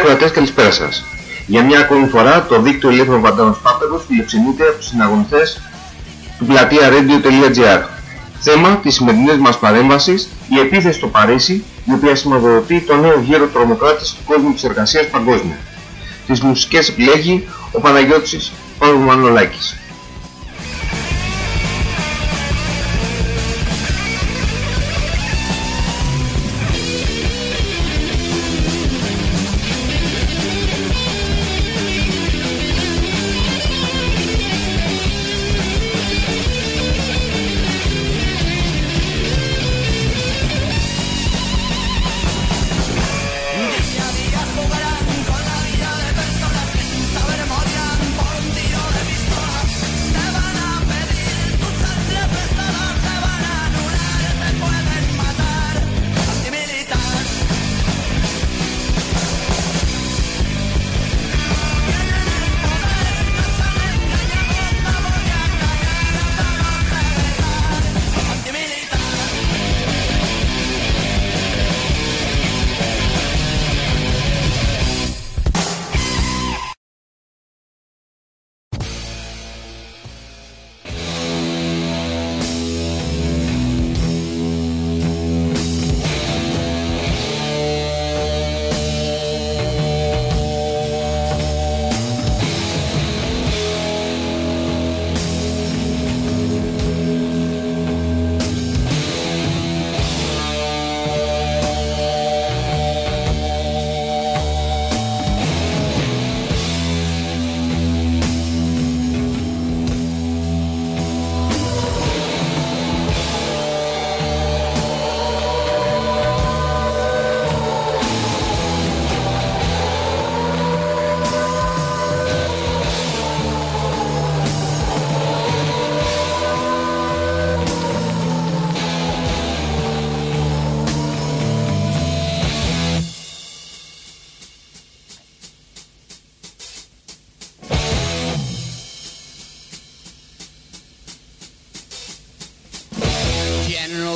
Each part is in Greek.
Φίλοι ακροατές, καλησπέρα σας. Για μια ακόμη φορά το δίκτυο Ελεύθερων Βαντάνων Σπάρτακος φιλοξενείται από τους συναγωνιστές του πλατεία radio.gr. Θέμα της σημερινής μας παρέμβασης η επίθεση στο Παρίσι, η οποία σηματοδοτεί το νέο γύρο τρομοκράτης του κόσμου της εργασίας παγκόσμια. Τις μουσικές επιλέγει ο Παναγιώτης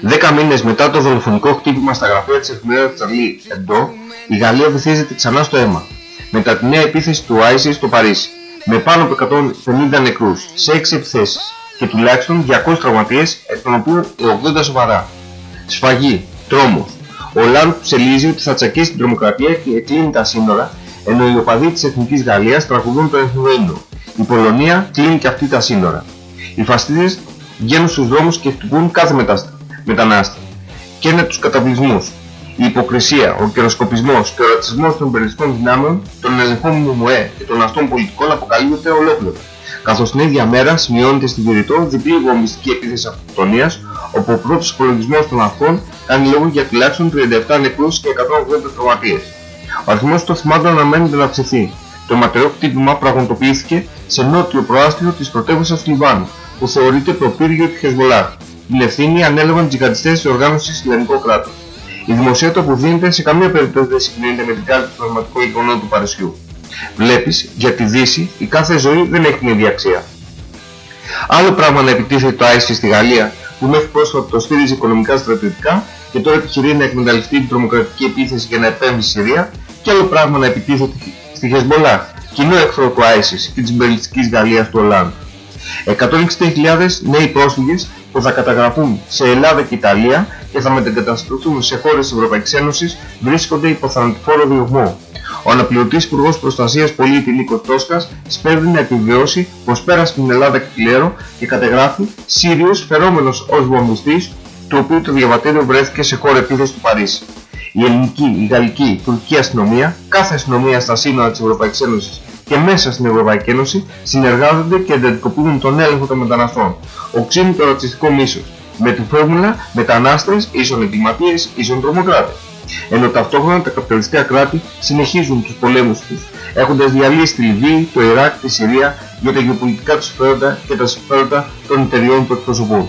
Δέκα μήνες μετά το δολοφονικό χτύπημα στα γραφεία της εφημερίδας Τσαρλί Εντό, η Γαλλία βυθίζεται ξανά στο αίμα, μετά τη νέα επίθεση του ISIS στο Παρίσι, με πάνω από 150 νεκρούς, σε 6 επιθέσεις και τουλάχιστον 200 τραυματίες, εκ των οποίων 80 σοβαρά. Σφαγή, τρόμος. Ο Λάντ ψελίζει ότι θα τσακίσει την τρομοκρατία και κλείνει τα σύνορα, ενώ οι οπαδοί της Εθνικής Γαλλίας τραγουδούν το εθνικό Η Πολωνία κλείνει και αυτή τα σύνορα. Οι φαστίδες βγαίνουν στους δρόμους και χτυπούν κάθε μετάσταση μετανάστη. Και είναι τους καταβλισμούς. Η υποκρισία, ο καιροσκοπισμός και ο ρατσισμός των περιοριστικών δυνάμεων, των ελεγχόμενων ΜΟΕ και των αστών πολιτικών αποκαλύπτεται ολόκληρο. Καθώς την ίδια μέρα σημειώνεται στη Βηρητό διπλή βομβιστική επίθεση αυτοκτονίας, όπου ο πρώτος υπολογισμός των αυτών κάνει λόγο για τουλάχιστον 37 νεκρούς και 180 τραυματίες. Ο αριθμός των θυμάτων αναμένεται να αυξηθεί. Το αιματερό χτύπημα πραγματοποιήθηκε σε νότιο προάστιο της πρωτεύουσας Λιβάνου, που θεωρείται προπύργιο του Χεσμολάχ την ευθύνη ανέλαβαν τζιχαντιστές της οργάνωσης Ισλαμικό κράτος. Η δημοσιότητα που δίνεται σε καμία περίπτωση δεν συγκρίνεται με την κάρτα του πραγματικού εικονών του Παρισιού. Βλέπεις, για τη Δύση η κάθε ζωή δεν έχει την ίδια αξία. Άλλο πράγμα να επιτίθεται το ISIS στη Γαλλία, που μέχρι πρόσφατα το στήριζε οικονομικά στρατιωτικά και τώρα επιχειρεί να εκμεταλλευτεί την τρομοκρατική επίθεση για να επέμβει στη Συρία, και άλλο πράγμα να επιτίθεται στη Χεσμολά, κοινό εχθρό του ISIS και της μπελιστικής Γαλλίας του Ολλάνδου. 160.000 νέοι πρόσφυγες που θα καταγραφούν σε Ελλάδα και Ιταλία και θα μετεγκατασταθούν σε χώρες της Ευρωπαϊκής Ένωσης βρίσκονται υπό θανατηφόρο διωγμό. Ο αναπληρωτής Υπουργός Προστασίας Πολίτη Νίκος Τόσκας σπέβδει να επιβεβαιώσει πως πέρασε την Ελλάδα και Λέρο και κατεγράφει Σύριος φερόμενος ως βομβιστής του οποίου το διαβατήριο βρέθηκε σε χώρο επίθεσης του Παρίσι. Η ελληνική, η γαλλική, η τουρκική αστυνομία, κάθε αστυνομία στα σύνορα της Ευρωπαϊκής Ένωσης και μέσα στην Ευρωπαϊκή Ένωση συνεργάζονται και εντατικοποιούν τον έλεγχο των μεταναστών. Οξύνει το ρατσιστικό μίσος με τη φόρμουλα μετανάστες ίσον εγκληματίες ίσον τρομοκράτες. Ενώ ταυτόχρονα τα καπιταλιστικά κράτη συνεχίζουν τους πολέμους τους, έχοντας διαλύσει τη Λιβύη, το Ιράκ, τη Συρία για τα γεωπολιτικά τους συμφέροντα και τα συμφέροντα των εταιριών που εκπροσωπούν.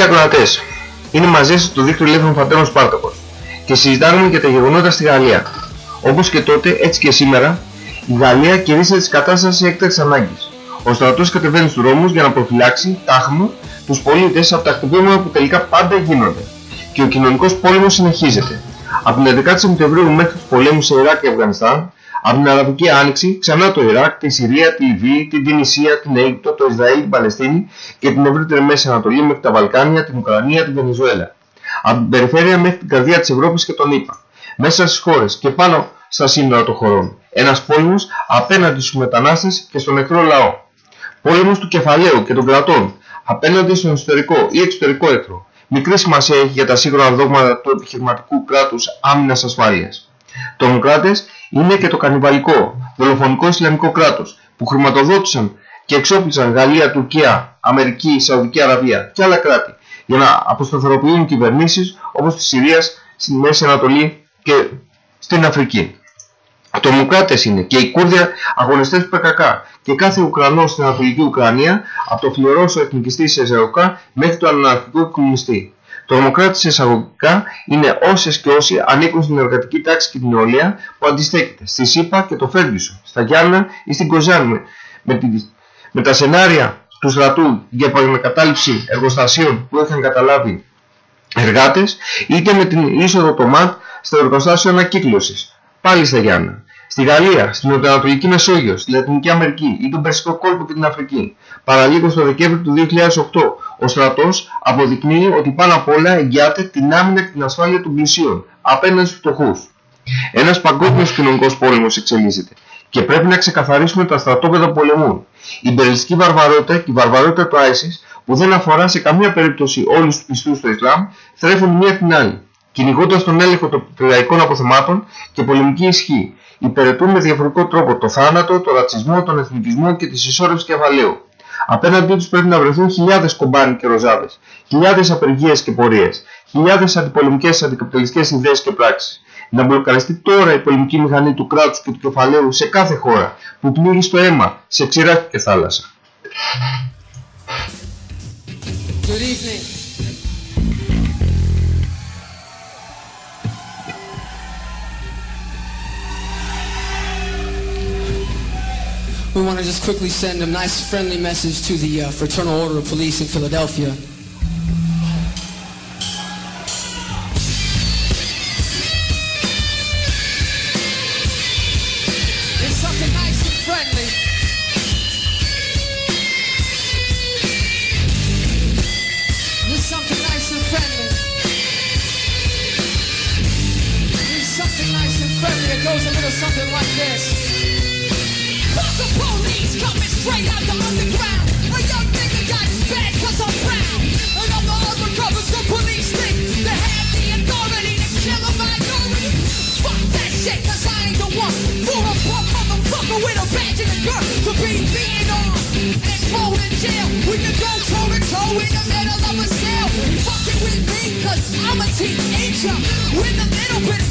Φίλοι ακροατές, είναι μαζί σας το δίκτυο Ελεύθερων Φαντάρων Σπάρτακος και συζητάμε για τα γεγονότα στη Γαλλία. Όπως και τότε, έτσι και σήμερα, η Γαλλία κηρύσσεται της κατάστασης έκτακτης ανάγκης. Ο στρατός κατεβαίνει στους δρόμους για να προφυλάξει τάχμα τους πολίτες από τα χτυπήματα που τελικά πάντα γίνονται. Και ο κοινωνικός πόλεμος συνεχίζεται. Από την 11η Σεπτεμβρίου μέχρι τους πολέμους σε Ιράκ και Αφγανιστάν, από την Αραβική Άνοιξη, ξανά το Ιράκ, τη Συρία, τη Λιβύη, την Τινησία, την Αίγυπτο, το Ισραήλ, την Παλαιστίνη και την ευρύτερη Μέση Ανατολή μέχρι τα Βαλκάνια, την Ουκρανία, την Βενεζουέλα. Από την περιφέρεια μέχρι την καρδιά της Ευρώπης και τον ΗΠΑ. Μέσα στις χώρες και πάνω στα σύνορα των χωρών. Ένας πόλεμος απέναντι στους μετανάστες και στον εχθρό λαό. Πόλεμος του κεφαλαίου και των κρατών απέναντι στον εσωτερικό ή εξωτερικό εχθρό. Μικρή σημασία έχει για τα σύγχρονα δόγματα του επιχειρηματικού κράτους άμυνας ασφάλειας. Τρομοκράτες είναι και το κανιβαλικό, δολοφονικό Ισλαμικό κράτος που χρηματοδότησαν και εξόπλισαν Γαλλία, Τουρκία, Αμερική, Σαουδική Αραβία και άλλα κράτη για να αποσταθεροποιούν κυβερνήσεις όπως της Συρίας, στη Μέση Ανατολή και στην Αφρική. Ατομοκράτες είναι και οι Κούρδοι αγωνιστές του ΠΚΚ και κάθε Ουκρανός στην Ανατολική Ουκρανία από το φλουρόσο εθνικιστή Σεζεοκά μέχρι το αναρχικό κομμουνιστή. Τρομοκράτες εισαγωγικά είναι όσες και όσοι ανήκουν στην εργατική τάξη και την νεολαία που αντιστέκεται στη ΣΥΠΑ και το Φέργκισο, στα Γιάννα ή στην Κοζάνη με, με τα σενάρια του στρατού για επαγγελματικατάληψη εργοστασίων που είχαν καταλάβει εργάτες είτε με την είσοδο των ΜΑΤ στο εργοστάσιο ανακύκλωσης πάλι στα Γιάννα. Στη Γαλλία, στην Νοτιοανατολική Μεσόγειο, στη Λατινική Αμερική ή τον Περσικό κόλπο και την Αφρική. Παραλίγο στο Δεκέμβριο του 2008, ο στρατός αποδεικνύει ότι πάνω απ' όλα εγγυάται την άμυνα και την ασφάλεια των πλησίων απέναντι στους φτωχούς. Ένας παγκόσμιος κοινωνικός πόλεμος εξελίσσεται και πρέπει να ξεκαθαρίσουμε τα στρατόπεδα πολεμούν. Η μπερλιστική βαρβαρότητα και η βαρβαρότητα του ISIS που δεν αφορά σε καμία περίπτωση όλους τους πιστούς στο Ισλάμ θρέφουν μία την άλλη κυνηγώντας τον έλεγχο των λαϊκών αποθεμάτων και πολεμική ισχύ, υπηρετούν με διαφορετικό τρόπο το θάνατο, το ρατσισμό, τον εθνικισμό και τη συσσόρευση κεφαλαίου. Απέναντί τους πρέπει να βρεθούν χιλιάδες κομπάνοι και ροζάδες, χιλιάδες απεργίες και πορείες, χιλιάδες αντιπολεμικές αντικαπιταλιστικές ιδέες και πράξεις. Να μπλοκαριστεί τώρα η πολεμική μηχανή του κράτους και του κεφαλαίου σε κάθε χώρα που πνίγει στο αίμα, σε ξηρά και θάλασσα. We want to just quickly send a nice friendly message to the uh, Fraternal Order of Police in Philadelphia. I'm the one. Who a teenager with a little bit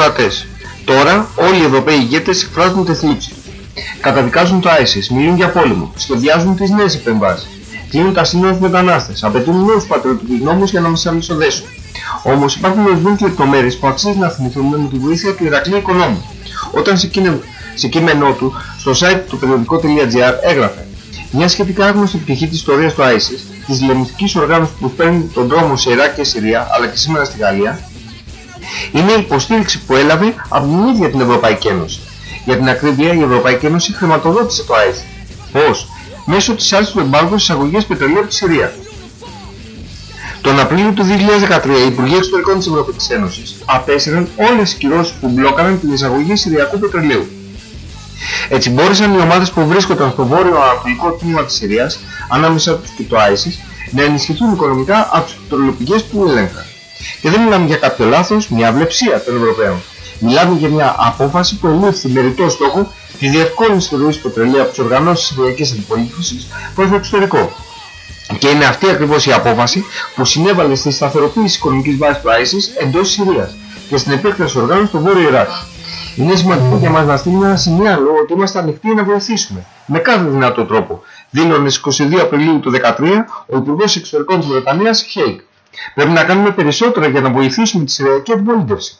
ακροατές, τώρα όλοι οι Ευρωπαίοι ηγέτες εκφράζουν τη θλίψη τους. Καταδικάζουν το ISIS, μιλούν για πόλεμο, σχεδιάζουν τις νέες επεμβάσεις. Κλείνουν τα σύνορα στους μετανάστες, απαιτούν νέους πατριωτικούς νόμους για να μας αμισοδέσουν. Όμως υπάρχουν ορισμένες λεπτομέρειες που αξίζει να θυμηθούμε με τη βοήθεια του Ηρακλή Οικονόμου. Όταν σε, κείμενο, σε κείμενό του, στο site του περιοδικό.gr έγραφε μια σχετικά άγνωστη πτυχή της ιστορίας του ISIS, της λεμιστικής οργάνωσης που παίρνει τον δρόμο σε Ιράκ και Συρία, αλλά και σήμερα στη Γαλλία, είναι η υποστήριξη που έλαβε από την ίδια την Ευρωπαϊκή Ένωση. Για την ακρίβεια, η Ευρωπαϊκή Ένωση χρηματοδότησε το ISIS. Πώς; Μέσω της άρσης του εμπάργου στις αγωγές πετρελαίου από τη Συρία. Τον Απρίλιο του 2013 οι Υπουργοί Εξωτερικών της Ευρωπαϊκής Ένωσης απέσυραν όλες τις κυρώσεις που μπλόκαραν την εισαγωγή Συριακού πετρελαίου. Έτσι μπόρεσαν οι ομάδες που βρίσκονταν στο βόρειο-ανατολικό τμήμα της Συρίας, ανάμεσα τους και το ISIS, να ενισχυθούν οικονομικά από τις πετρελαιοπηγές που έλεγχαν. Και δεν μιλάμε για κάποιο λάθος, μια αυλεψία των Ευρωπαίων. Μιλάμε για μια απόφαση που ελήφθη με ρητό στόχο τη διευκόλυνση του ροής πετρελαίου από τις οργανώσεις Συριακής Αντιπολίτευσης προς το εξωτερικό. Και είναι αυτή ακριβώς η απόφαση που συνέβαλε στη σταθεροποίηση της οικονομικής βάσης του ISIS εντός της Συρίας και στην επέκταση οργάνων στο Βόρειο Ιράκ. Είναι σημαντικό για μας να στείλουμε ένα σημείο ότι είμαστε ανοιχτοί να βοηθήσουμε με κάθε δυνατό τρόπο, δήλωνες στις 22 Απριλίου του 2013 ο Υπουργός Εξωτερικών της Βρετανίας Χέικ. Πρέπει να κάνουμε περισσότερα για να βοηθήσουμε τη Συριακή Αντιπολίτευση.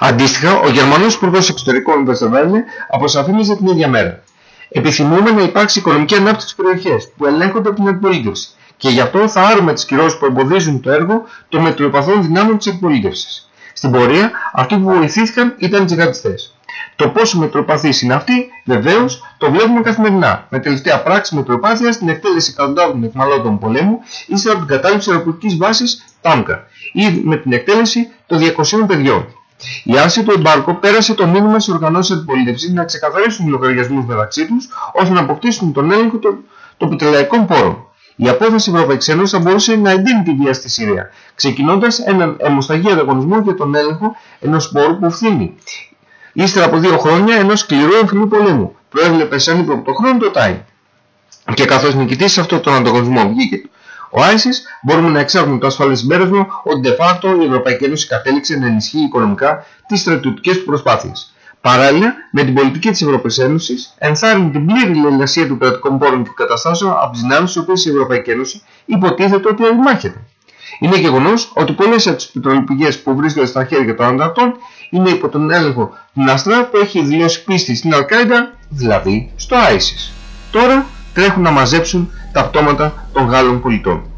Αντίστοιχα, ο Γερμανός Υπουργός Εξωτερικών Βεσεβέλνε αποσαφήνιζε την ίδια μέρα. Επιθυμούμε να υπάρξει οικονομική ανάπτυξη στις περιοχές που ελέγχονται από την αντιπολίτευση και γι' αυτό θα άρουμε τις κυρώσεις που εμποδίζουν το έργο των μετριοπαθών δυνάμεων της αντιπολίτευσης. Στην πορεία, αυτοί που βοηθήθηκαν ήταν οι τζιγαντιστές. Το πόσο μετροπαθής είναι αυτοί, βεβαίως, το βλέπουμε καθημερινά, με τελευταία πράξη μετροπάθεια στην εκτέλεση εκατοντάδων εκμαλώτων πολέμου ύστερα από την κατάληψη αεροπορικής βάσης Τάμκα ή με την εκτέλεση των 200 παιδιών. Η άρση του εμπάρκου πέρασε το μήνυμα στις οργανώσεις αντιπολίτευσης να ξεκαθαρίσουν τους λογαριασμούς μεταξύ τους ώστε να αποκτήσουν τον έλεγχο των, των πετρελαϊκών πόρων. Η απόφαση Ευρωπαϊκής Ένωσης θα μπορούσε να εντείνει τη βία στη Συρία, ξεκινώντας έναν αιμοσταγή ανταγωνισμό για τον έλεγχο ενός πόρου που φθήνει. Ύστερα από δύο χρόνια ενός σκληρού εμφυλίου πολέμου, προέβλεπε σαν ύποπτο χρόνο το Time. Και καθώς νικητής σε αυτόν τον ανταγωνισμό βγήκε ο ISIS, μπορούμε να εξάγουμε το ασφαλές συμπέρασμα ότι de facto η Ευρωπαϊκή Ένωση κατέληξε να ενισχύει οικονομικά τις στρατιωτικές του προσπάθειες. Παράλληλα, με την πολιτική της Ευρωπαϊκής Ένωσης, ενθάρρυνε την πλήρη λαιλασία των κρατικών πόρων και καταστάσεων από τις δυνάμεις στις οποίες η Ευρωπαϊκή Ένωση υποτίθεται ότι αντιμάχεται. Είναι γεγονός ότι πολλές από τις πετρολιπηγές που βρίσκονται στα χέρια των ανταρτών είναι υπό τον έλεγχο του Ναστρά που έχει δηλώσει πίστη στην Αλκάιντα, δηλαδή στο ISIS. Τώρα τρέχουν να μαζέψουν τα πτώματα των Γάλλων πολιτών.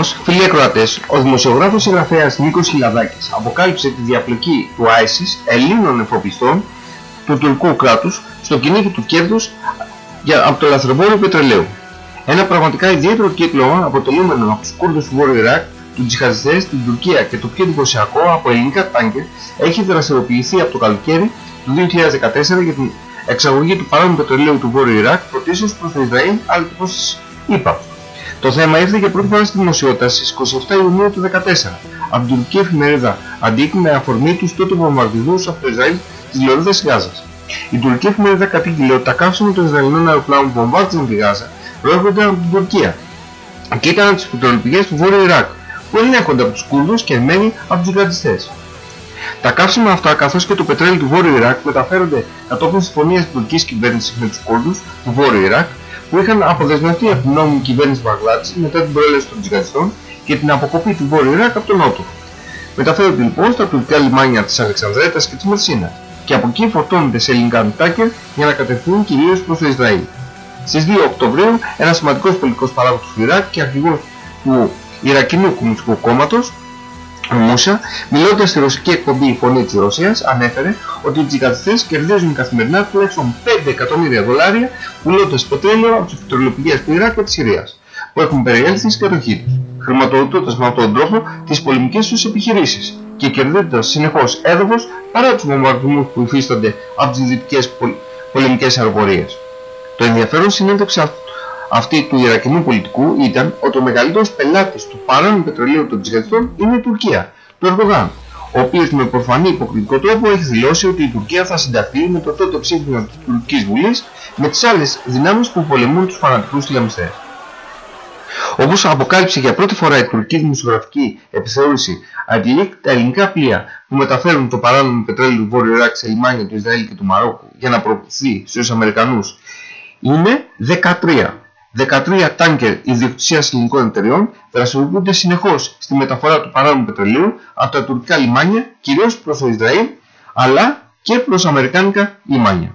Όμως, φίλοι ακροατές, ο δημοσιογράφος συγγραφέας Νίκος Χιλαδάκης αποκάλυψε τη διαπλοκή του ISIS Ελλήνων εφοπιστών του τουρκικού κράτους στο κυνήγι του κέρδους για, από το λαθρεμπόριο πετρελαίου. Ένα πραγματικά ιδιαίτερο κύκλωμα αποτελούμενο από τους Κούρδους του Βόρειου Ιράκ, τους τζιχαζιστές στην Τουρκία και το πιο εντυπωσιακό από ελληνικά τάγκερ έχει δραστηριοποιηθεί από το καλοκαίρι του 2014 για την εξαγωγή του παράνομου πετρελαίου του Βόρειου Ιράκ πρωτίστως προς το Ισραήλ αλλά και προς τις ΗΠΑ. Το θέμα ήρθε για πρώτη φορά στη δημοσιότητα στις 27 Ιουνίου του 2014 από την τουρκική εφημερίδα Αντίκ με αφορμή τους τότε βομβαρδισμούς από το Ισραήλ της Λωρίδας Γάζας. Η τουρκική εφημερίδα κατήγγειλε ότι τα καύσιμα των Ισραηλινών αεροπλάνων που βομβάρδιζαν τη Γάζα προέρχονται από την Τουρκία και ήταν από τις πετρελοπηγές του Βόρειου Ιράκ που ελέγχονται από τους Κούρδους και μένει από τους γρατιστές. Τα καύσιμα αυτά καθώς και το πετρέλαιο του Βόρειου Ιράκ μεταφέρονται κατόπιν συμφωνίας της τουρκικής κυβέρνησης με τους Κούρδους του Βόρειου Ιράκ που είχαν αποδεσμευτεί από την νόμιμη κυβέρνηση Βαγλάτση μετά την προέλευση των τζιγαντιστών και την αποκοπή του Βόρειου Ιράκ από τον Νότο. Μεταφέρονται λοιπόν στα τουρκικά λιμάνια της Αλεξανδρέτας και της Μερσίνας και από εκεί φορτώνονται σε ελληνικά μητάκερ για να κατευθύνουν κυρίως προς το Ισραήλ. Στις 2 Οκτωβρίου ένας σημαντικός πολιτικός παράγοντας του Ιράκ και αρχηγός του Ιρακινού Κομμουνιστικού Κόμματος ο Μούσα, μιλώντας στη ρωσική εκπομπή «Η Φωνή της Ρωσίας», ανέφερε ότι οι τζικατιστές κερδίζουν καθημερινά τουλάχιστον 5 εκατομμύρια δολάρια πουλώντας πετρέλαιο από τις πετρελαιοπηγές του Ιράκ και της Συρίας, που έχουν περιέλθει στην κατοχή τους, χρηματοδοτώντας με αυτόν τον τρόπο τις πολεμικές τους επιχειρήσεις και κερδίζοντας συνεχώς έδαφος παρά τους βομβαρδισμούς που υφίστανται από τις δυτικές πολεμικές αεροπορίες. Το ενδιαφέρον συνέντευξη αυτή του Ιρακινού πολιτικού ήταν ότι ο μεγαλύτερος πελάτης του παράνομου πετρελαίου των τζιχαντιστών είναι η Τουρκία, το Ερδογάν, ο οποίος με προφανή υποκριτικό τρόπο έχει δηλώσει ότι η Τουρκία θα συνταχθεί με το τότε ψήφισμα της Τουρκικής Βουλής με τις άλλες δυνάμεις που πολεμούν τους φανατικούς Ισλαμιστές. Όπως αποκάλυψε για πρώτη φορά η τουρκική δημοσιογραφική επιθεώρηση αντιλήφθη τα ελληνικά πλοία που μεταφέρουν το παράνομο πετρέλαιο του Βόρειου Ιράκ σε λιμάνια του Ισραήλ και του Μαρόκου για να προωθηθεί στους Αμερικανούς είναι 13. 13 τάνκερ ιδιοκτησίας ελληνικών εταιριών δραστηριοποιούνται συνεχώς στη μεταφορά του παράνομου πετρελαίου από τα τουρκικά λιμάνια, κυρίως προς το Ισραήλ, αλλά και προς αμερικάνικα λιμάνια.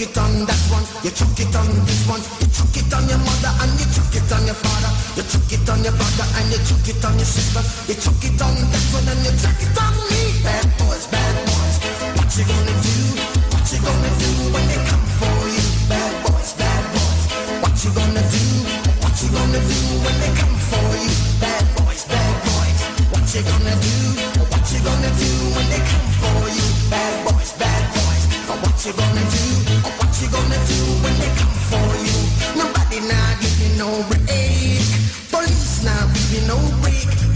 chuck it on that one, you chuck it on this one, you chuck it on your mother and you chuck it on your father, you chuck it on your brother and you chuck it on your sister, you chuck it on that one and you chuck it on me. Bad boys, bad boys, what you gonna do?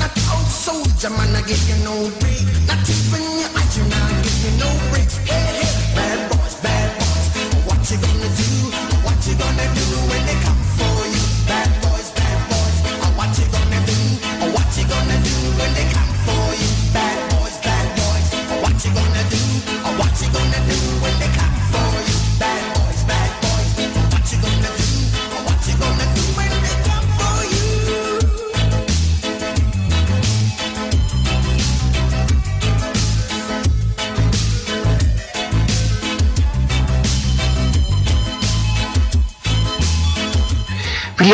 Not old soldier man I give you no break. Not even your eyes you now give you no breaks. Hey,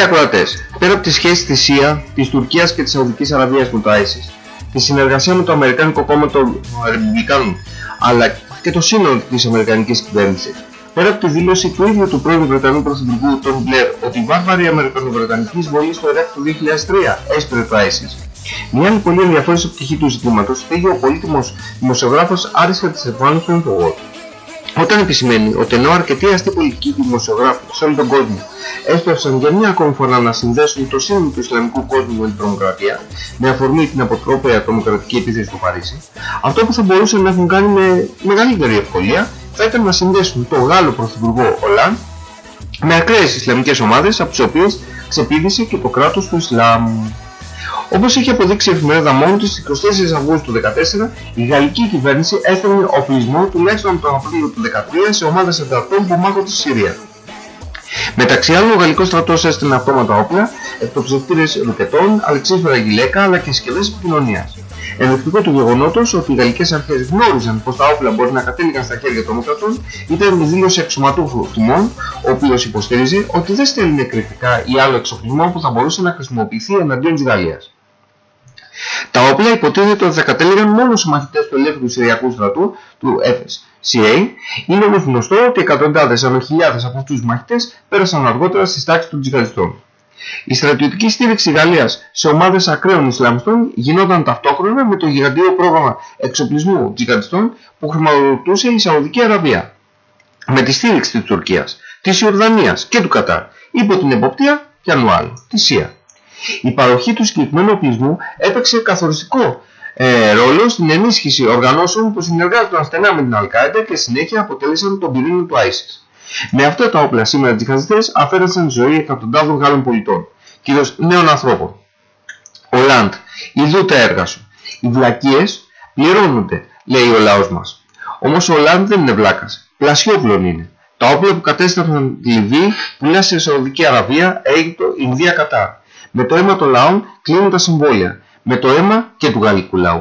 Φίλοι ακροατές, πέρα από τη σχέση της ΣΥΑ, της Τουρκίας και της Σαουδικής Αραβίας με το ISIS, τη συνεργασία με το Αμερικάνικο Κόμμα των Ρεπουμπλικάνων, αλλά και το σύνολο της Αμερικανικής κυβέρνησης, πέρα από τη δήλωση του ίδιου του πρώην Βρετανού Πρωθυπουργού Τον Μπλερ ότι η βάρβαρη Αμερικανοβρετανικής εισβολή στο Ιράκ του 2003 έσπηρε το ISIS Μια άλλη πολύ ενδιαφέρουσα πτυχή του ζητήματος θίγει ο πολύτιμος δημοσιογράφος Άρης Χατζησεφάνου του Infowars. Όταν επισημαίνει ότι ενώ αρκετοί αστεί πολιτικοί δημοσιογράφοι σε όλο τον κόσμο έσπευσαν για μια ακόμη φορά να συνδέσουν το σύνολο του Ισλαμικού κόσμου με την τρομοκρατία, με αφορμή την αποτρόπαια τρομοκρατική επίθεση στο Παρίσι, αυτό που θα μπορούσαν να έχουν κάνει με μεγαλύτερη ευκολία θα ήταν να συνδέσουν τον Γάλλο Πρωθυπουργό Ολάν με ακραίες Ισλαμικές ομάδες από τις οποίες ξεπίδησε και το κράτος του Ισλάμ. Όπως είχε αποδείξει η εφημερίδα μόνο της στις 24 Αυγούστου του 2014, η γαλλική κυβέρνηση έφερε οπλισμό τουλάχιστον τον Απρίλιο του 2013 σε ομάδες εντατών που μάχονται στη Συρία. Μεταξύ άλλων, ο γαλλικός στρατός έστειλε αυτόματα όπλα, εκτοξευτήρες ρουκετών, αλεξίσφαιρα γυλαίκα αλλά και συσκευές επικοινωνίας. Ενδεικτικό του γεγονότος ότι οι γαλλικές αρχές γνώριζαν πως τα όπλα μπορεί να κατέληγαν στα χέρια των κρατών ήταν η δήλωση εξωματούχου τιμών, ο οποίος υποστήριζε ότι δεν στέλνει κριτικά ή άλλο εξοπλισμό που θα μπορούσε να χρησιμοποιηθεί εναντίον της Γαλλίας. Τα όπλα υποτίθεται ότι θα κατέληγαν μόνο σε μαθητές του ελεύθερου Συριακού στρατού, του FSCA. Είναι όμως γνωστό ότι εκατοντάδες αν χιλιάδες από αυτούς τους μαχητές πέρασαν αργότερα στις τάξεις των τζιχαριστών. Η στρατιωτική στήριξη Γαλλίας σε ομάδες ακραίων Ισλαμιστών γινόταν ταυτόχρονα με το γιγαντιαίο πρόγραμμα εξοπλισμού τζιχαντιστών που χρηματοδοτούσε η Σαουδική Αραβία. Με τη στήριξη της Τουρκίας, της Ιορδανίας και του Κατάρ υπό την εποπτεία πιανού άλλου, της ΣΥΑ. Η παροχή του συγκεκριμένου οπλισμού έπαιξε καθοριστικό ε, ρόλο στην ενίσχυση οργανώσεων που συνεργάζονταν στενά με την Αλκάιντα και συνέχεια αποτέλεσαν τον πυρήνα του ISIS. Με αυτά τα όπλα σήμερα τζιχαζιστές αφαίρεσαν τη ζωή εκατοντάδων Γάλλων πολιτών, κυρίως νέων ανθρώπων. Ο Λαντ, ειδού τα έργα σου. Οι βλακίες πληρώνονται, λέει ο λαός μας. Όμως ο Λαντ δεν είναι βλάκας, πλασιόπλων είναι. Τα όπλα που κατέστρεφαν τη Λιβύη πουλά σε Σαουδική Αραβία, Αίγυπτο, Ινδία, Κατάρ. Με το αίμα το λαών κλείνουν τα συμβόλια, με το αίμα και του γαλλικού λαού.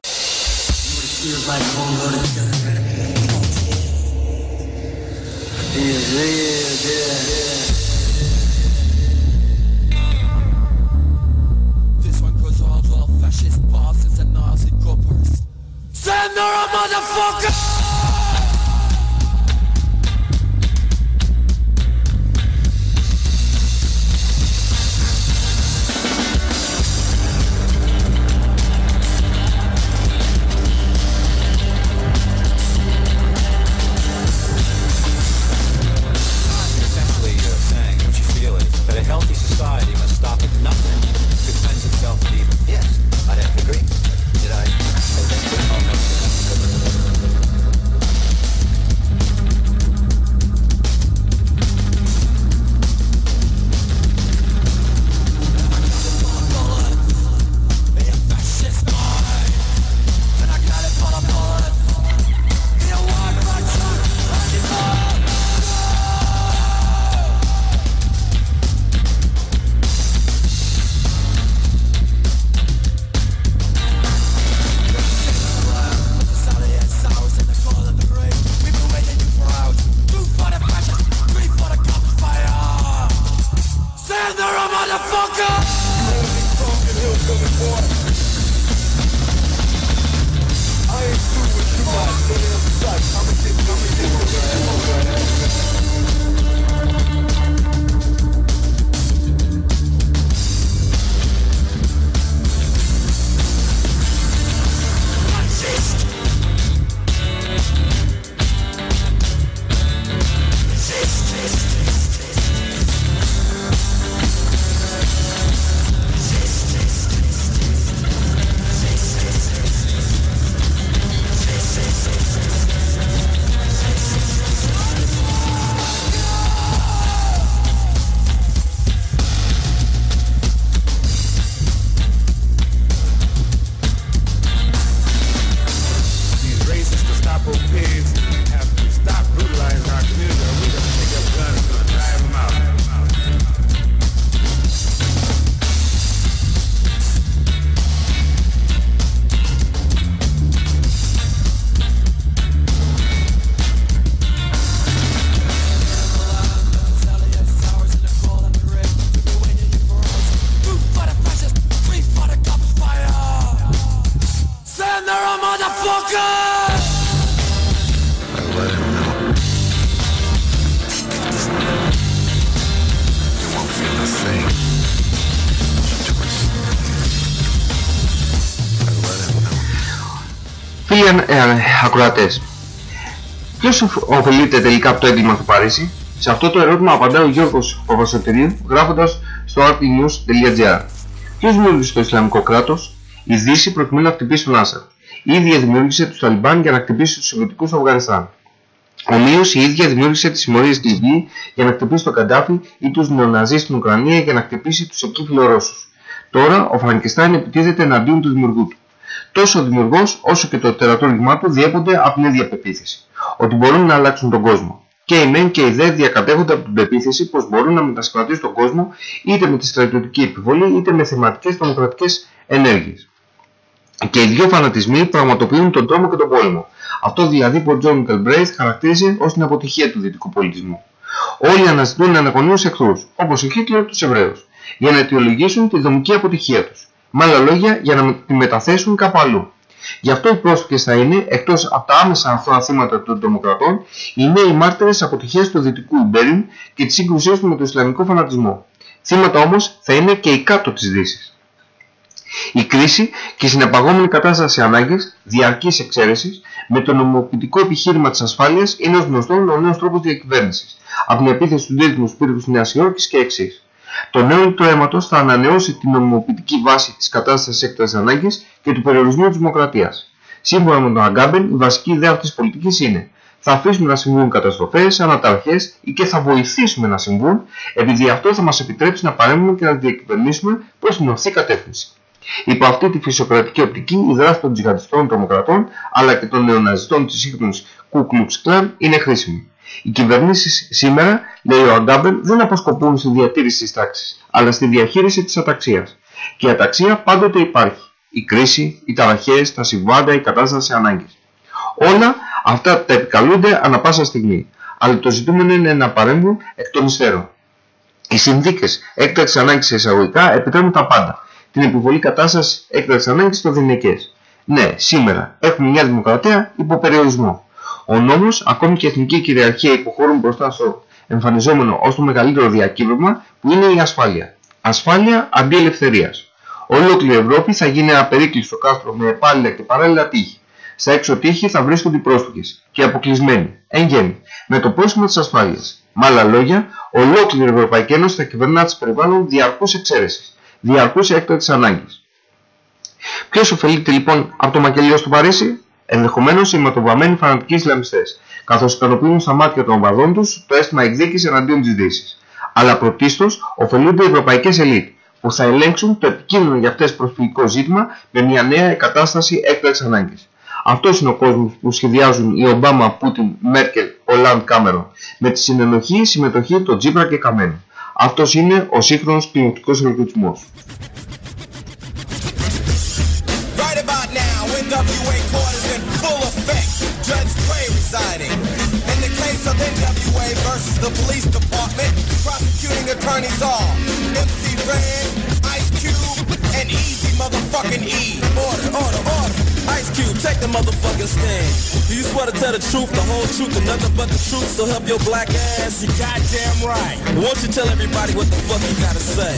Ακροατές, ποιος οφ- ωφελείται τελικά από το έγκλημα στο Παρίσι; Σε αυτό το ερώτημα απαντά ο Γιώργος Παπασωτηρίου γράφοντας στο artnews.gr. Ποιος δημιούργησε το Ισλαμικό κράτος; Η Δύση προκειμένου να χτυπήσει τον Άσαντ. Η ίδια δημιούργησε τους Ταλιμπάν για να χτυπήσει τους Σοβιετικούς στο Αφγανιστάν. Ομοίως η ίδια δημιούργησε τις συμμορίες στη Λιβύη για να χτυπήσει τον Καντάφη ή τους νεοναζί στην Ουκρανία για να χτυπήσει τους εκεί φιλορώσους. Τώρα ο Φραγκιστάιν επιτίθεται εναντίον του δημιουργού του. Τόσο ο δημιουργός όσο και το τερατώργημά του διέπονται από την ίδια πεποίθηση. Ότι μπορούν να αλλάξουν τον κόσμο. Και οι μεν και οι δε διακατέχονται από την πεποίθηση πως μπορούν να μετασχηματίσουν τον κόσμο είτε με τη στρατιωτική επιβολή είτε με θεματικές δημοκρατικές ενέργειες. Και οι δύο φανατισμοί πραγματοποιούν τον τρόμο και τον πόλεμο. Αυτό δηλαδή που ο Τζον Γκαλμπρέιθ χαρακτήριζε ως την αποτυχία του δυτικού πολιτισμού. Όλοι αναζητούν εναγωνίως εχθρούς, όπως ο Χίτλερ τους Εβραίους, για να αιτιολογήσουν τη δομική αποτυχία τους. Με άλλα λόγια, για να τη μεταθέσουν κάπου αλλού. Γι' αυτό οι πρόσφυγες θα είναι, εκτός από τα άμεσα αθώα θύματα των τρομοκρατών, οι νέοι μάρτυρες της αποτυχίας του δυτικού Ιμπέριου και της σύγκρουσής του με τον Ισλαμικό φανατισμό. Θύματα όμως θα είναι και οι κάτω της Δύσης. Η κρίση και η συνεπαγόμενη κατάσταση ανάγκης, διαρκής εξαίρεσης, με το νομοποιητικό επιχείρημα της ασφάλειας είναι ως γνωστόν ο νέος τρόπος διακυβέρνησης, από την επίθεση του Δίτμου Σπίρου της Νέας Υόρκης και εξής. Το νέο λιτό αίματος θα ανανεώσει την νομιμοποιητική βάση της κατάστασης έκτασης ανάγκης και του περιορισμού της δημοκρατίας. Σύμφωνα με τον Αγκάμπεν, η βασική ιδέα αυτής της πολιτικής είναι θα αφήσουμε να συμβούν καταστροφές, αναταραχές ή και θα βοηθήσουμε να συμβούν, επειδή αυτό θα μας επιτρέψει να παρέμβουμε και να διακυβερνήσουμε προς την ορθή κατεύθυνση. Υπό αυτή τη φυσιοκρατική οπτική, η δράση των τζιχαντιστών τρομοκρατών αλλά και των νεοναζιστών της σύγχρονης Ku Klux Klan είναι χρήσιμη. Οι κυβερνήσεις σήμερα, λέει ο Αγκάμπεν, δεν αποσκοπούν στη διατήρηση της τάξης, αλλά στη διαχείριση της αταξίας. Και η αταξία πάντοτε υπάρχει. Η κρίση, οι ταραχές, τα συμβάντα, η κατάσταση ανάγκης. Όλα αυτά τα επικαλούνται ανα πάσα στιγμή. Αλλά το ζητούμενο είναι να παρέμβουν εκ των υστέρων. Οι συνθήκες έκταξης ανάγκης σε εισαγωγικά επιτρέπουν τα πάντα. Την επιβολή κατάστασης έκταξης ανάγκης στο δυναικές. Ναι, σήμερα έχουμε μια δημοκρατία υπό περιορισμό. Ο νόμος, ακόμη και η εθνική κυριαρχία υποχωρούν μπροστά στο εμφανιζόμενο ως το μεγαλύτερο διακύβευμα που είναι η ασφάλεια. Ασφάλεια αντί ελευθερίας. Ολόκληρη η Ευρώπη θα γίνει ένα περίκλειστο κάστρο με επάλληλα και παράλληλα τείχη. Στα έξω τείχη θα βρίσκονται οι πρόσφυγες και αποκλεισμένοι, εν γέννη, με το πρόσημο της ασφάλειας. Με άλλα λόγια, ολόκληρη η Ευρωπαϊκή Ένωση θα κυβερνά τις περιβάλλον διαρκούς εξαίρεσης, διαρκούς έκτακτης ανάγκης. Ποιος ωφελείται λοιπόν από το μακελιός στο Παρίσι; Ενδεχομένως οι ματοβαμμένοι φανατικοί Ισλαμιστές, καθώς ικανοποιούν στα μάτια των οπαδών τους το αίσθημα εκδίκησης εναντίον της Δύσης. Αλλά πρωτίστως ωφελούνται οι ευρωπαϊκές ελίτ, που θα ελέγξουν το επικίνδυνο για αυτές προσφυγικό ζήτημα με μια νέα κατάσταση έκτακτης ανάγκης. Αυτός είναι ο κόσμος που σχεδιάζουν οι Ομπάμα, Πούτιν, Μέρκελ, Ολάντ, Κάμερον, με τη συνενοχή συμμετοχή των Τζίπρα και Καμένου. Αυτός είναι ο σύγχρονος κοινωνικός ελεγχοτισμός. Right motherfucking stand. Do you swear to tell the truth, the whole truth, and nothing but the truth? So help your black ass. You goddamn right. Won't you tell everybody what the fuck you gotta say?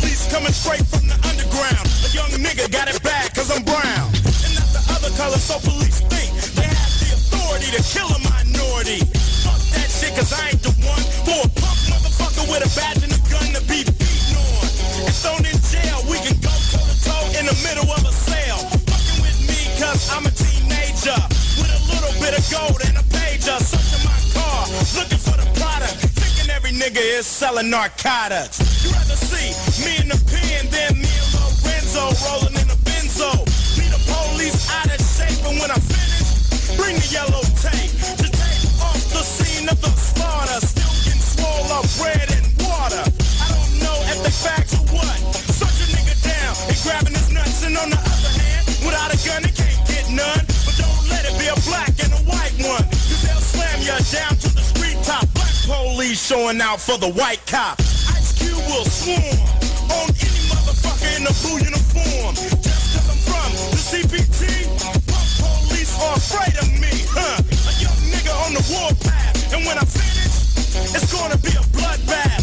Police coming straight from the underground. A young nigga got it bad cause I'm brown. And not the other color, so police think they have the authority to kill a minority. Fuck that shit cause I ain't the one for a punk motherfucker with a badge and a gun to be beaten on. And thrown in jail, we can go toe to toe in the middle of a sale. Cause I'm a teenager. With a little bit of gold and a pager. Searching my car, looking for the product. Thinking every nigga is selling narcotics. You rather see me in the pen than me and Lorenzo rolling in a benzo. Leave the police out of shape, and when I finish, bring the yellow tape to take off the scene of the slaughter. Still getting swole up bread and water. I don't know if they facts or what. Search a nigga down and grabbing his nuts, and on the none. But don't let it be a black and a white one, cause they'll slam you down to the street top. Black police showing out for the white cop. Ice Cube will swarm on any motherfucker in a blue uniform. Just cause I'm from the CPT, punk police are afraid of me, huh? A young nigga on the warpath, and when I finish, it's gonna be a bloodbath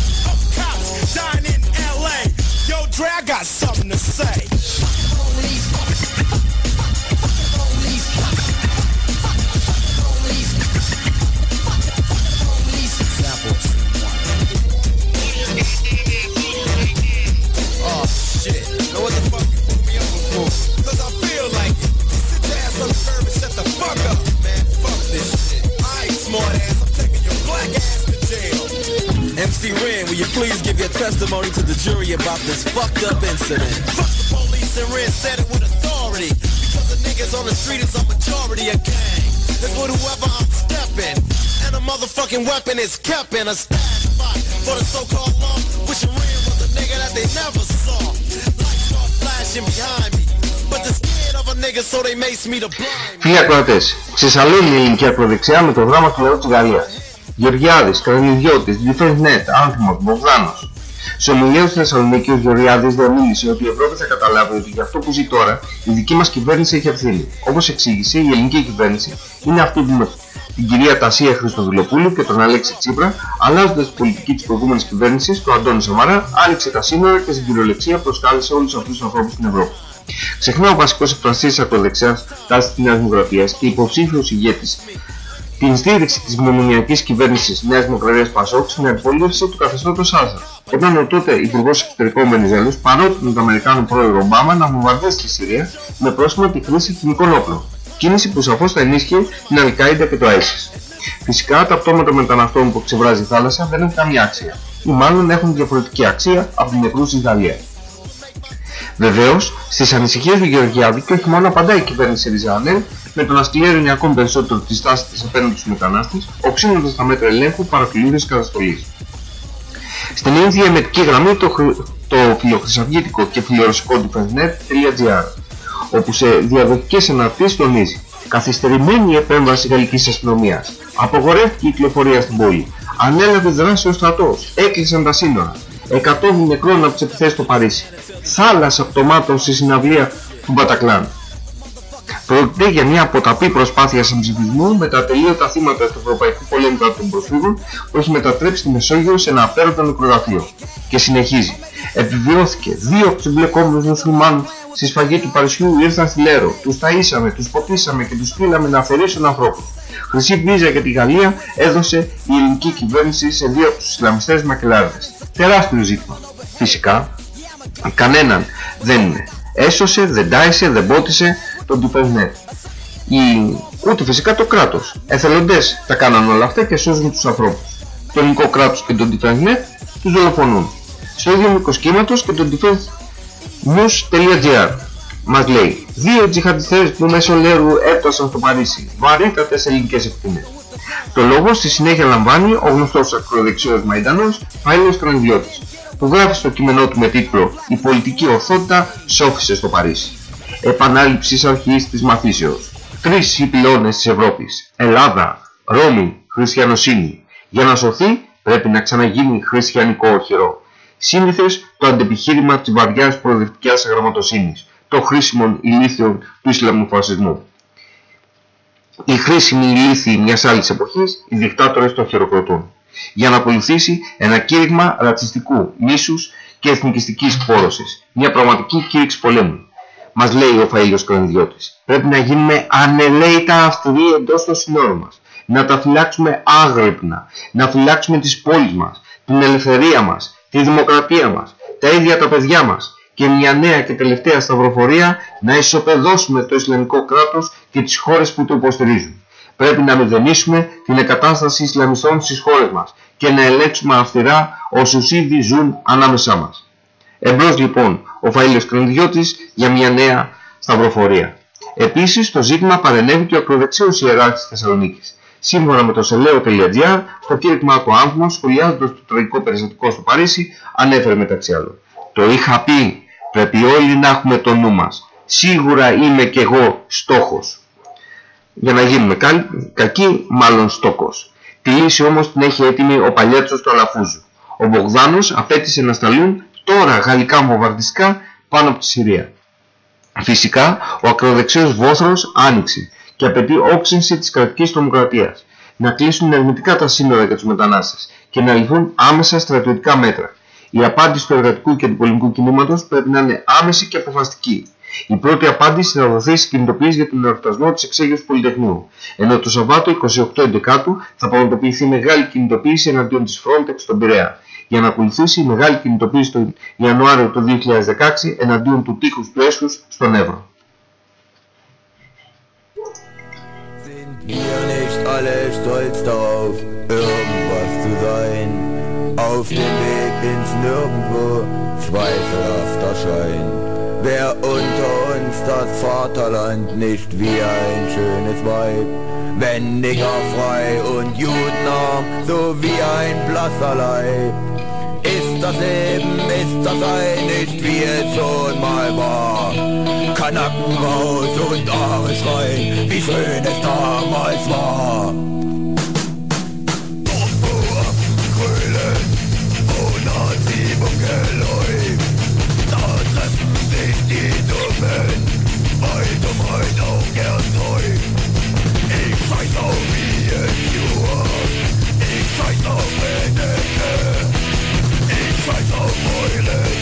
is kept in a stash spot for the so-called law. Wishing Red was a nigga that they never saw. Lights start flashing behind me. But they're scared of a nigga so they mace me to blind me. Φίλοι ακροατές, ξεσαλώνει η ελληνική ακροδεξιά με το δράμα του λαού της Γαλλίας. Γεωργιάδης, Καρανιδιώτης, Defense Net, Άνθιμος, Μπογδάνος. Σε ομιλία στη Θεσσαλονίκης ο Γεωργιάδης διαμήνυσε ότι η Ευρώπη θα καταλάβει ότι για αυτό που ζει τώρα η δική μας κυβέρνηση έχει ευθύνη. Όπως εξήγησε, η ελληνική κυβέρνηση είναι αυτή που με την κυρία Τασία Χριστοδουλοπούλου και τον Αλέξη Τσίπρα, αλλάζοντας την πολιτική της προηγούμενης κυβέρνησης, τον Αντώνη Σαμαρά, άνοιξε τα σύνορα και στην κυριολεξία προσκάλεσε όλους αυτούς τους ανθρώπους στην Ευρώπη. Ξεχνά ο βασικός εκφραστής της ακροδεξιάς τάσης της Νέας Δημοκρατίας και υποψήφιος ηγέτης την στήριξη της μονομιακής κυβέρνησης Νέας Δημοκρατίας Πασόκ στην αντιπολίτευση του καθεστώτος Άζα. Όταν ο τότε Υπουργός Εξωτερικών Βενιζέλος παρότεινε τον Αμερικάνο πρόεδρο Ομπάμα να βομβαρδίσει τη Συρία με πρόσχημα τη χρήση χημικών όπλων. Κίνηση που σαφώς θα ενίσχυε την Αλκάιντα και το ISIS. Φυσικά τα πτώματα μεταναστών που ξεβράζει η θάλασσα δεν έχουν καμία αξία ή μάλλον έχουν διαφορετική αξία από την νεκρούς της Γαλλίας. Βεβαίως, στις ανησυχίες του Γεωργιάδη και όχι μόνο απαντάει η κυβέρνηση Ριζάνελ με το να σκληρύνει ακόμη περισσότερο της στάση της απέναντι στους μετανάστες, οξύνοντας τα μέτρα ελέγχου, παρακολούθησης και καταστολής. Στην ίδια εμετική γραμμή το, χρ- το φιλοχρυσαυγήτικο και φιλορωσικό defensenet.gr όπου σε διαδοχικές αναρτήσεις τονίζει καθυστερημένη επέμβαση γαλλικής αστυνομίας, απογορεύτηκε η κυκλοφορία στην πόλη, ανέλαβε δράση ο στρατός, έκλεισαν τα σύνορα, 100 νεκρών από τις επιθέσεις στο Παρίσι, θάλασσα πτωμάτων στη συναυλία του Μπατακλάν. Πρόκειται για μια αποταπή προσπάθειας συμψηφισμού με τα τελείωτα θύματα του Ευρωπαϊκού Πολέμου κατά των προσφύγων που έχει μετατρέψει τη Μεσόγειο σε ένα απέραντο νεκρογραφείο. Και συνεχίζει. Επιβιώθηκε δύο από τους εμπλεκόμενους μουσουλμάνους στη σφαγή του Παρισιού ήρθαν στη Λέρο. Τους ταΐσαμε, τους ποτίσαμε και τους στείλαμε να αφαιρέσουν ανθρώπους. Χρυσή βίζα για τη Γαλλία έδωσε η ελληνική κυβέρνηση σε δύο από τους Ισλαμιστές μακελάρδες. Τεράστιο ζήτημα. Φυσικά, κανέναν δεν έσωσε, δεν τάισε, δεν πότισε τον Defense η... Ούτε φυσικά το κράτος. Εθελοντές τα κάναν όλα αυτά και σώζουν τους ανθρώπους. Το ελληνικό κράτος και τον Defense τους δολοφονούν. Στο ίδιο μήκος κύματος και το defensenews.gr μας λέει δύο τζιχαντιστές που μέσω λέρου έφτασαν στο Παρίσι. Βαρύτατες ελληνικές ευθύνες. Το λόγο στη συνέχεια λαμβάνει ο γνωστός ακροδεξιός Μαϊντανός Φάιλος Κρανιδιώτης που γράφει στο κείμενό του με τίτλο «Η πολιτική ορθότητα σώφησε στο Παρίσι». Επανάληψης αρχής της μαθήσεως. Τρεις οι πυλώνες της Ευρώπης. Ελλάδα, Ρώμη, Χριστιανοσύνη. Για να σωθεί πρέπει να ξαναγίνει χριστιανικό οχυρό. Σύνηθες το αντεπιχείρημα της βαριάς προοδευτικιάς γραμματοσύνης, το χρήσιμο ηλίθιο του Ισλαμοφασισμού. Οι χρήσιμοι ηλίθιοι μιας άλλης εποχής, οι δικτάτορες το χειροκροτούν. Για να ακολουθήσει ένα κήρυγμα ρατσιστικού, μίσους και εθνικιστικής πόρωσης. Μια πραγματική κήρυξη πολέμου. Μας λέει ο Φαΐλιος Κρανιδιώτης. Πρέπει να γίνουμε ανελαίητα αυστηροί εντός των συνόρων μας. Να τα φυλάξουμε άγρυπνα. Να φυλάξουμε τις πόλεις μας, την ελευθερία μας, τη δημοκρατία μας, τα ίδια τα παιδιά μας. Και μια νέα και τελευταία σταυροφορία να ισοπεδώσουμε το Ισλαμικό κράτος και τις χώρες που το υποστηρίζουν. Πρέπει να μηδενίσουμε την εγκατάσταση Ισλαμιστών στις χώρες μας και να ελέγξουμε αυστηρά όσους ήδη ζουν ανάμεσά μας. Εμπρός λοιπόν ο Φαΐλιος Κρανιδιώτης για μια νέα σταυροφορία. Επίσης το ζήτημα παρενέβη και ο ακροδεξιός ιεράρχης της Θεσσαλονίκης. Σύμφωνα με το σελέο.gr, στο κήρυγμα του Άνθμος, σχολιάζοντας το τραγικό περιστατικό στο Παρίσι, ανέφερε μεταξύ άλλων. Το είχα πει, πρέπει όλοι να έχουμε το νου μας. Σίγουρα είμαι κι εγώ στόχος. Για να γίνουμε καλ- κακοί, μάλλον στόκος. Τη λύση όμως την έχει έτοιμη ο παλιάτσος του Αλαφούζου. Ο Μπογδάνος απέτησε να σταλούν τώρα γαλλικά βομβαρδιστικά πάνω από τη Συρία. Φυσικά, ο ακροδεξιός Βόθρος άνοιξε και απαιτεί όξυνση της κρατικής τρομοκρατίας, να κλείσουν ερμητικά τα σύνορα για τους μετανάστες και να ληφθούν άμεσα στρατιωτικά μέτρα. Η απάντηση του εργατικού και του πολιτικού κινήματος πρέπει να είναι άμεση και αποφαστική. Η πρώτη απάντηση θα δοθεί στις κινητοποιήσεις για τον εορτασμό της εξέγερσης Πολυτεχνείου, ενώ το Σαββάτο 28 Εντεκάτου θα πραγματοποιηθεί μεγάλη κινητοποίηση εναντίον της Frontex στον Πειραιά, για να ακολουθήσει η μεγάλη κινητοποίηση τον Ιανουάριο του 2016 εναντίον του τείχους του έσχους στον Εύρο. Sind wir nicht alle stolz darauf, irgendwas zu sein? auf dem Weg ins Nirgendwo zweifelhafter Schein. Wer unter uns das Vaterland nicht wie ein schönes Weib, wenn Nigger frei und Judenarm, so wie ein blasser Leib. Ist das Leben, ist das Sein nicht wie es schon mal war? Kanacken raus und Aare schreien, wie schön es damals war. die Dummen, weil Dummheit auch erzeugt. Ich scheiß auf wie es nur, ich scheiß auf wenn es Face of boiling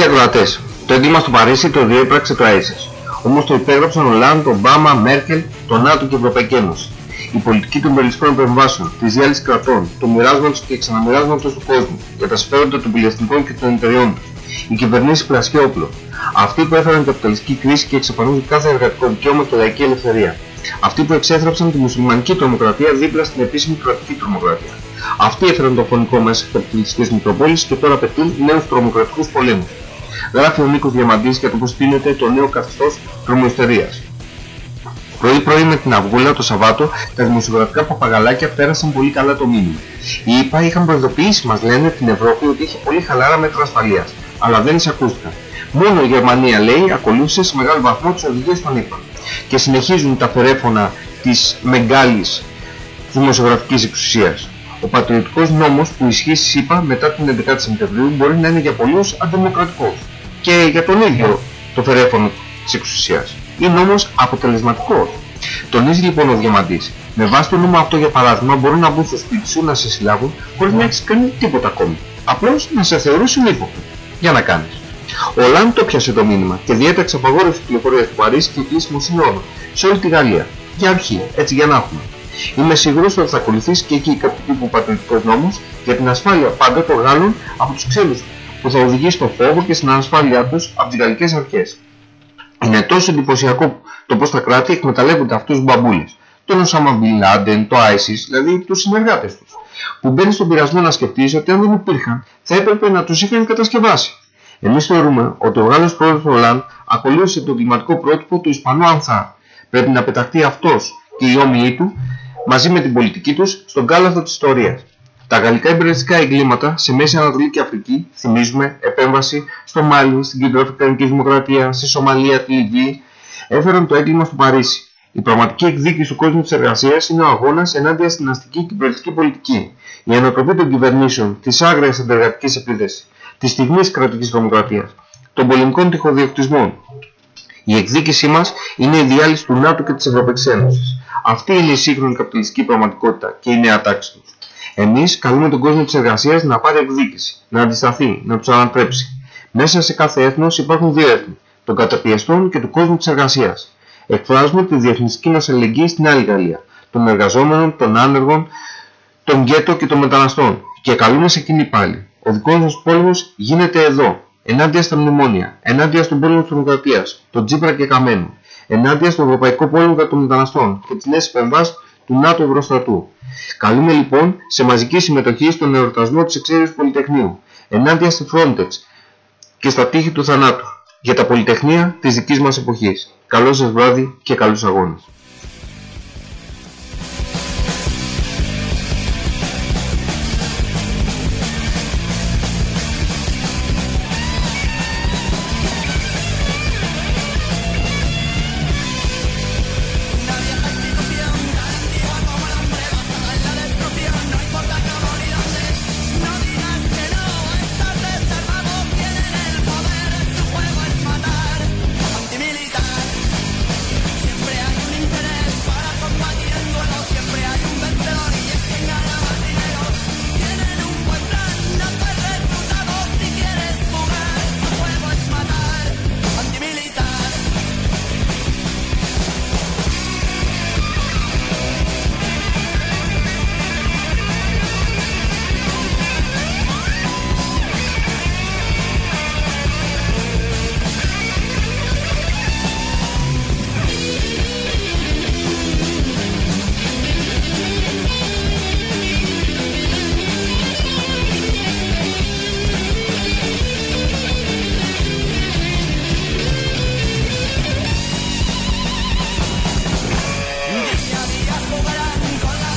Φίλοι ακροατές, το έγκλημα στο Παρίσι το διέπραξε το ISIS. Όμως το υπέγραψαν ο Λάντ, Ομπάμα, Μέρκελ, το ΝΑΤΟ και η Ευρωπαϊκή Ένωση. Η πολιτική των περιληπτικών επεμβάσεων, της διάλυσης κρατών, του μοιράσματος και ξαναμοιράσματος του κόσμου, για τα συμφέροντα των πολυεθνικών και των εταιριών τους. Οι κυβερνήσεις πλασιέ όπλο. Αυτοί που έφεραν την καπιταλιστική κρίση και εξαπανούν κάθε εργατικό δικαίωμα και λαϊκή ελευθερία. Αυτοί που εξέθραψαν τη μουσουλμανική τρομοκρατία δίπλα στην επίσημη κρατική τρομοκρατία. Αυτοί έφεραν το φωνικό μέσα στις καπιταλιστικές Μητροπόλεις και τώρα απαιτούν νέους τρομοκρατικούς πολέμους. Γράφει ο Νίκος Διαμαντής για το πως στείνεται το νέο καθεστώς τρομοϊστερίας. Πρωί-πρωί με την Αυγούλα το Σαββάτο, τα δημοσιογραφικά παπαγαλάκια πέρασαν πολύ καλά το μήνυμα. Οι ΙΠΑ είχαν προειδοποιήσει, μας λένε, την Ευρώπη ότι είχε πολύ χαλάρα μέτρα ασφαλείας, αλλά δεν εισακούστηκαν. Μόνο η Γερμανία, λέει, ακολούθησε σε μεγάλο βαθμό τις οδηγίες των ΙΠΑ. Και συνεχίζουν τα φερέφωνα της μεγάλης δημοσιογραφικής εξουσίας. Ο πατριωτικός νόμος που ισχύει στη ΣΥΠΑ μετά την 11η Σεπτεμβρίου μπορεί να είναι για πολλούς αντιδημοκρατικός. Και για τον ίδιο το φερέφωνο της εξουσίας. Είναι όμως αποτελεσματικός. Τονίζει λοιπόν ο Διαμαντής. Με βάση το νόμο αυτό για παράδειγμα μπορούν να μπουν στο σπίτι σου να σε συλλάβουν χωρίς να έχεις κάνει τίποτα ακόμη. Απλώς να σε θεωρήσουν ύποπτο. Για να κάνεις. Ο Λαν το πιάσε το μήνυμα και διέταξε απαγόρευση κυκλοφορίας του Παρίσι και κλείσιμο συνόρων σε όλη τη Γαλλία. Για αρχή, έτσι για να έχουμε. Είμαι σίγουρος ότι θα ακολουθήσει και εκεί κάποιο τύπου πατριωτικός νόμος για την ασφάλεια πάντα των Γάλλων από τους ξένους που θα οδηγεί στο φόβο και στην ανασφάλειά τους από τις γαλλικές αρχές. Είναι τόσο εντυπωσιακό το πως τα κράτη εκμεταλλεύονται αυτούς τους μπαμπούλες. Τον Οσάμα Μπιν Λάντεν, το ISIS, δηλαδή τους συνεργάτες τους. Που μπαίνει στον πειρασμό να σκεφτείς ότι αν δεν υπήρχαν θα έπρεπε να τους είχαν κατασκευάσει. Εμείς θεωρούμε ότι ο Γάλλος πρόεδρος Ρολάν ακολούθησε το κλιματικό πρότυπο του Ισπανού Ανθάρ. Πρέπει να πεταχτεί αυτός και οι όμοιοι του μαζί με την πολιτική τους στον κάλαθο της ιστορίας. Τα γαλλικά εμπεριστικά εγκλήματα σε Μέση Ανατολή και Αφρική, θυμίζουμε, επέμβαση στο Μάλι, στην Κεντροαφρικανική Δημοκρατία, στη Σομαλία, τη Λιβύη, έφεραν το έγκλημα στο Παρίσι. Η πραγματική εκδίκηση του κόσμου της εργασίας είναι ο αγώνας ενάντια στην αστική και πολιτική πολιτική. Η ανατροπή των κυβερνήσεων, της άγριας αντεργατικής επίδεσης, της στιγμής κρατικής δημοκρατίας, των πολεμικών τυχοδιοκτισμών. Η εκδίκησή μας είναι η διάλυση του ΝΑΤΟ και της Ευρωπαϊκής Ένωσης. Αυτή είναι η σύγχρονη καπιταλιστική πραγματικότητα και η νέα τάξη τους. Εμείς καλούμε τον κόσμο της εργασίας να πάρει εκδίκηση, να αντισταθεί, να τους ανατρέψει. Μέσα σε κάθε έθνος υπάρχουν δύο έθνη, των καταπιεστών και του κόσμου της εργασίας. Εκφράζουμε τη διεθνιστική μας αλληλεγγύη στην άλλη Γαλλία, των εργαζόμενων, των άνεργων, των γκέτο και των μεταναστών. Και καλούμε σε εκείνη πάλι. Ο δικός μας πόλεμος γίνεται εδώ, ενάντια στα μνημόνια, ενάντια στον πόλεμο της Δημοκρατίας, τον Τζίπρα και Καμένο, ενάντια στον Ευρωπαϊκό Πόλεμο κατά των μεταναστών και τις νέες επεμβάσεις του ΝΑΤΟ Ευρωστρατού. Καλούμε λοιπόν σε μαζική συμμετοχή στον εορτασμό της εξαίρεσης Πολυτεχνείου, ενάντια στη Frontex και στα τείχη του θανάτου, για τα πολυτεχνία της δικής μας εποχής. Καλό σας βράδυ και καλούς αγώνες.